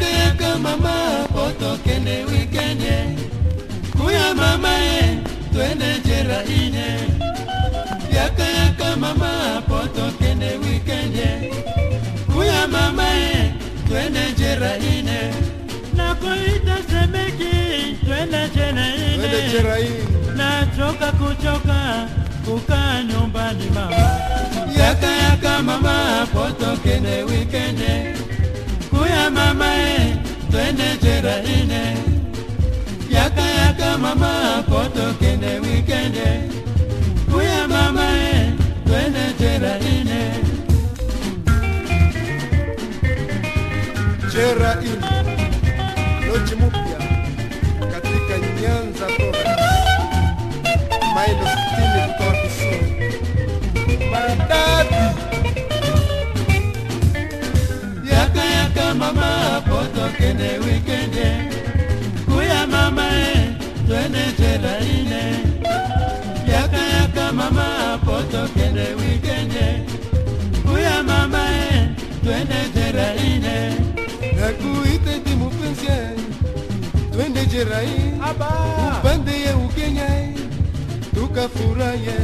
yaka yaka mama poto kende wikende kuya mama e twende jera ine yaka yaka mama poto kende wikende kuya mama e twende jera ine nakuita semeki twende jena Twende ine Cherai. nachoka kuchoka kukaa nyumbani mama. Yaka yaka mama twende jera ine. Yaka yaka mama poto kende wikende. Kuya mama e twende jera ine. Cherai. Loji mpya Cherai. Upande ya Ukenya tukafurahi.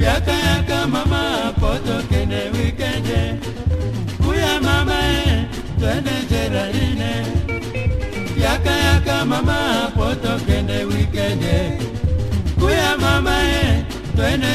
yaka yaka mama poto kende wikende kuya mama e twende jera ine yaka yaka mama poto kende wikende kuya mama e twende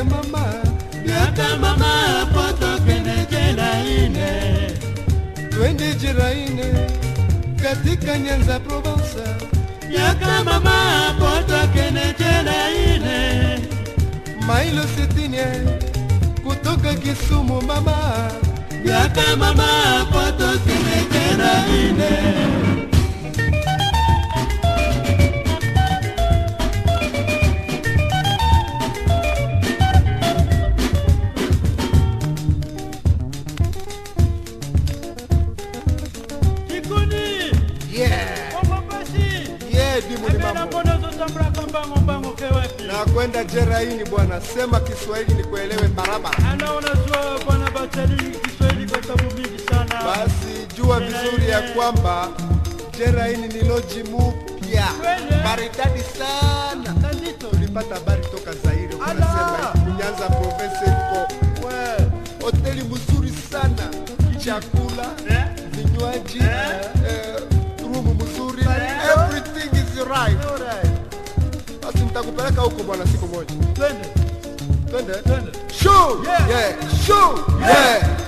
biate mama biate mama po tokende jelaine twende jelaine katika nyanza provensa biate mama po tokende jelaine mailo sitine kutoka kisumu mama. Biate mama po tokende jelaine na kwenda jeraini bwana, sema Kiswahili nikuelewe barabara. unajua bwana batali Kiswahili kwa sababu mingi sana. Basi jua vizuri ya kwamba jeraini ni loji mupya Kweli? maridadi sana. Tulipata habari toka Zaire, unasema Nyanza province iko hoteli mzuri sana, chakula, Eh? vinywaji, right. Basi nitakupeleka huko bwana siku moja. twende Twende. twende Shoo! Yeah. Yeah. Shoo! Yeah.